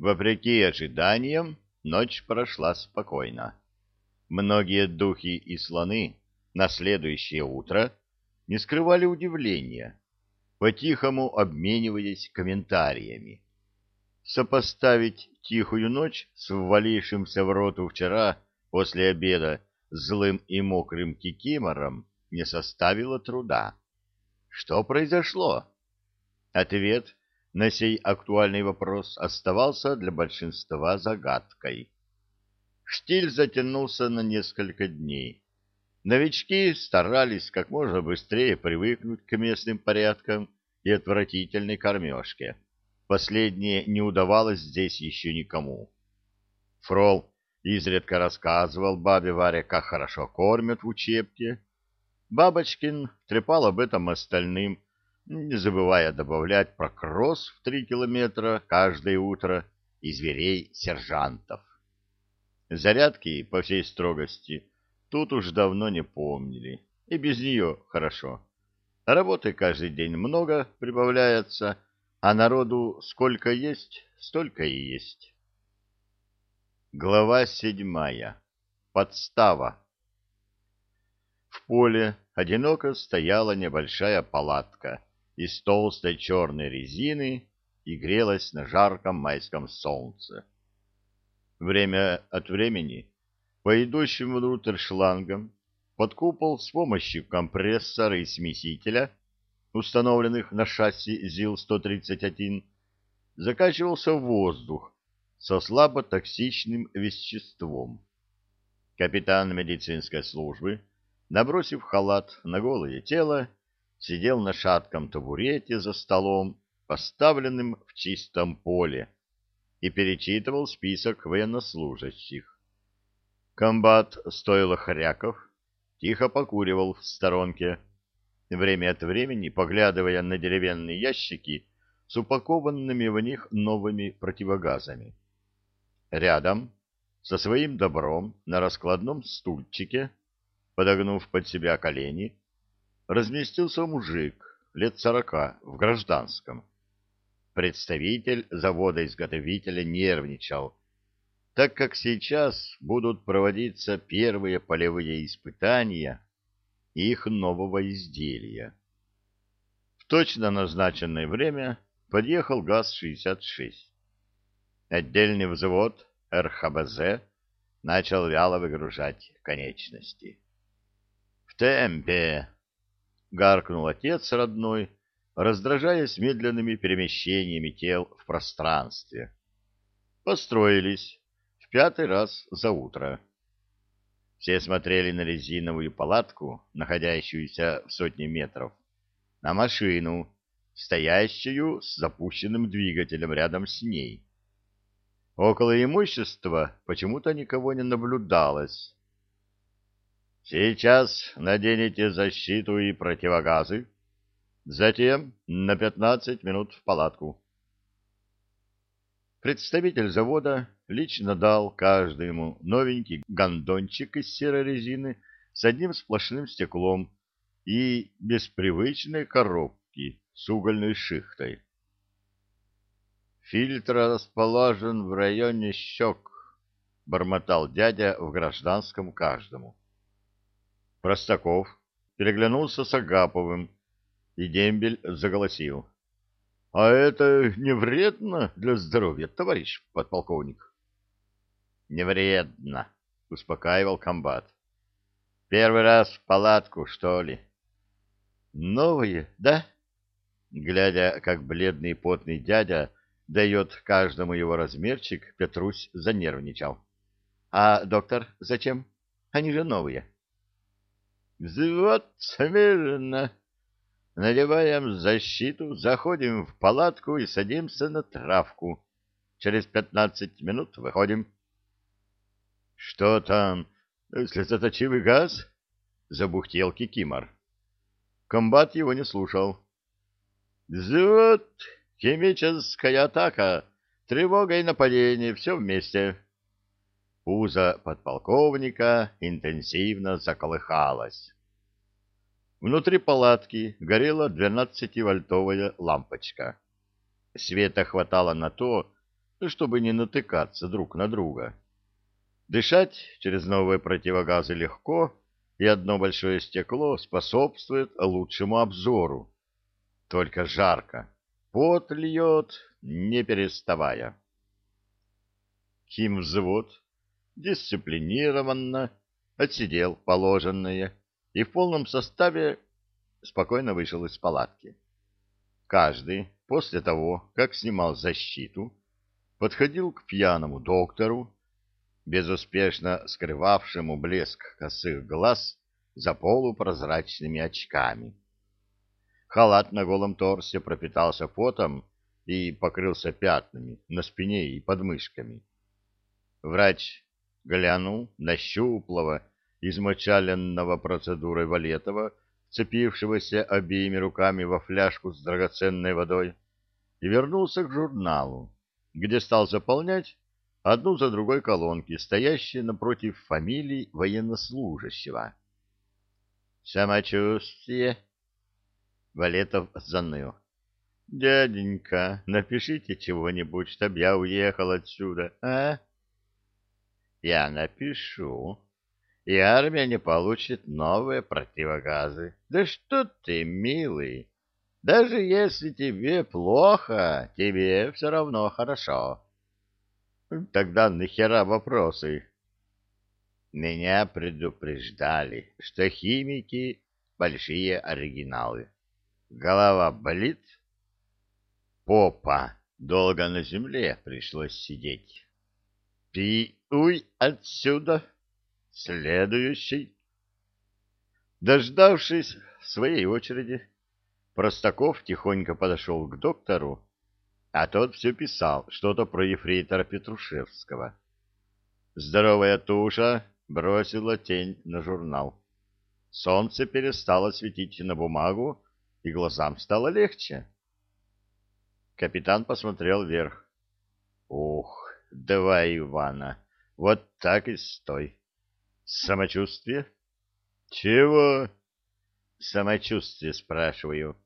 Вопреки ожиданиям, ночь прошла спокойно. Многие духи и слоны на следующее утро не скрывали удивления, по-тихому обмениваясь комментариями. Сопоставить тихую ночь с ввалившимся в роту вчера после обеда злым и мокрым кикимором не составило труда. Что произошло? Ответ на сей актуальный вопрос оставался для большинства загадкой. Штиль затянулся на несколько дней. Новички старались как можно быстрее привыкнуть к местным порядкам и отвратительной кормежке. Последнее не удавалось здесь еще никому. Фрол изредка рассказывал бабе Варе, как хорошо кормят в учебке. Бабочкин трепал об этом остальным, не забывая добавлять про кросс в три километра каждое утро и зверей-сержантов. Зарядки, по всей строгости, тут уж давно не помнили, и без нее хорошо. Работы каждый день много прибавляется, а народу сколько есть, столько и есть. Глава седьмая. Подстава. В поле одиноко стояла небольшая палатка из толстой черной резины и грелась на жарком майском солнце. Время от времени по идущим внутрь шлангам под купол с помощью компрессора и смесителя, установленных на шасси ЗИЛ-131, закачивался воздух со слаботоксичным веществом. Капитан медицинской службы, набросив халат на голое тело, сидел на шатком табурете за столом, поставленным в чистом поле, и перечитывал список военнослужащих. Комбат стоило хряков, тихо покуривал в сторонке, время от времени поглядывая на деревянные ящики с упакованными в них новыми противогазами. Рядом, со своим добром, на раскладном стульчике, подогнув под себя колени, разместился мужик лет сорока в гражданском. Представитель завода-изготовителя нервничал, так как сейчас будут проводиться первые полевые испытания их нового изделия. В точно назначенное время подъехал ГАЗ-66. Отдельный взвод РХБЗ начал вяло выгружать конечности. «В темпе!» — гаркнул отец родной, раздражаясь медленными перемещениями тел в пространстве. Построились пятый раз за утро. Все смотрели на резиновую палатку, находящуюся в сотне метров, на машину, стоящую с запущенным двигателем рядом с ней. Около имущества почему-то никого не наблюдалось. «Сейчас наденете защиту и противогазы, затем на пятнадцать минут в палатку». Представитель завода лично дал каждому новенький гондончик из серой резины с одним сплошным стеклом и беспривычной коробки с угольной шихтой. «Фильтр расположен в районе щек», — бормотал дядя в гражданском каждому. Простаков переглянулся с Агаповым, и дембель заголосил. — А это не вредно для здоровья, товарищ подполковник? — Не вредно, — успокаивал комбат. — Первый раз в палатку, что ли? — Новые, да? Глядя, как бледный потный дядя дает каждому его размерчик, Петрусь занервничал. — А доктор зачем? Они же новые. — Взвод смирно, Надеваем защиту, заходим в палатку и садимся на травку. Через пятнадцать минут выходим. — Что там? Слезоточивый газ? — забухтел Кикимор. Комбат его не слушал. — Взвод, химическая атака, тревога и нападение, все вместе. Пузо подполковника интенсивно заколыхалось. Внутри палатки горела двенадцативольтовая лампочка. Света хватало на то, чтобы не натыкаться друг на друга. Дышать через новые противогазы легко, и одно большое стекло способствует лучшему обзору. Только жарко, пот льет, не переставая. Химвзвод дисциплинированно отсидел положенное и в полном составе спокойно вышел из палатки. Каждый после того, как снимал защиту, подходил к пьяному доктору, безуспешно скрывавшему блеск косых глаз за полупрозрачными очками. Халат на голом торсе пропитался потом и покрылся пятнами на спине и подмышками. Врач глянул на щуплого, измочаленного процедурой Валетова, цепившегося обеими руками во фляжку с драгоценной водой, и вернулся к журналу, где стал заполнять одну за другой колонки, стоящие напротив фамилий военнослужащего. «Самочувствие?» Валетов заныл. «Дяденька, напишите чего-нибудь, чтоб я уехал отсюда, а?» «Я напишу, и армия не получит новые противогазы. Да что ты, милый, даже если тебе плохо, тебе все равно хорошо. Тогда нахера вопросы? Меня предупреждали, что химики — большие оригиналы. Голова болит? Попа. Долго на земле пришлось сидеть. Ты уй отсюда. Следующий. Дождавшись своей очереди, Простаков тихонько подошел к доктору, а тот все писал что-то про ефрейтора Петрушевского. Здоровая туша бросила тень на журнал. Солнце перестало светить на бумагу, и глазам стало легче. Капитан посмотрел вверх. «Ух, давай, Ивана, вот так и стой. Самочувствие?» «Чего?» «Самочувствие, спрашиваю».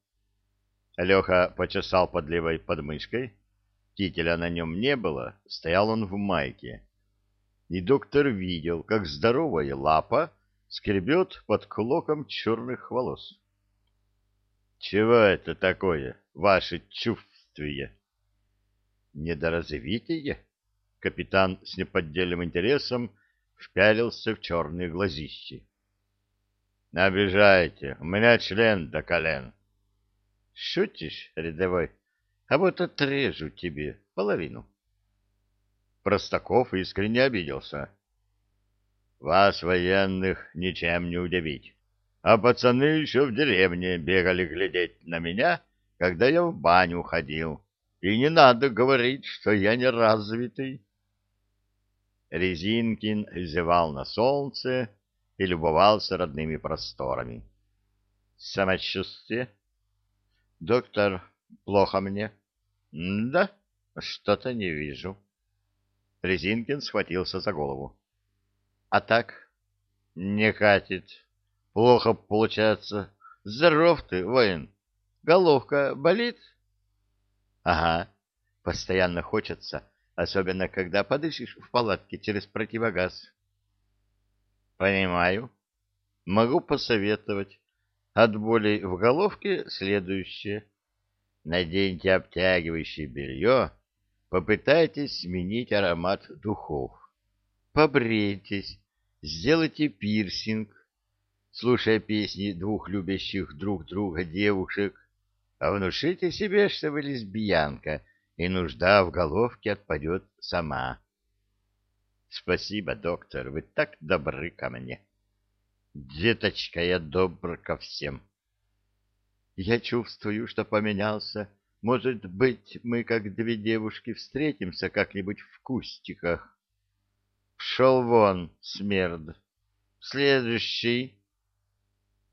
Леха почесал под левой подмышкой. Кителя на нем не было, стоял он в майке. И доктор видел, как здоровая лапа скребет под клоком черных волос. Чего это такое, ваше чувствие? Недоразвитие? Капитан с неподдельным интересом впялился в черные глазищи. Обижаете, у меня член до колен. Шутишь, рядовой? А вот отрежу тебе половину. Простаков искренне обиделся. Вас, военных, ничем не удивить а пацаны еще в деревне бегали глядеть на меня, когда я в баню ходил. И не надо говорить, что я не развитый. Резинкин зевал на солнце и любовался родными просторами. Самочувствие? Доктор, плохо мне. Да, что-то не вижу. Резинкин схватился за голову. А так? Не катит. Плохо получается. Здоров ты, воин. Головка болит? Ага. Постоянно хочется, особенно когда подышишь в палатке через противогаз. Понимаю. Могу посоветовать. От боли в головке следующее. Наденьте обтягивающее белье, попытайтесь сменить аромат духов. Побрейтесь, сделайте пирсинг, слушая песни двух любящих друг друга девушек, а внушите себе, что вы лесбиянка, и нужда в головке отпадет сама. Спасибо, доктор, вы так добры ко мне. Деточка, я добр ко всем. Я чувствую, что поменялся. Может быть, мы, как две девушки, встретимся как-нибудь в кустиках. Пшел вон, смерд. Следующий.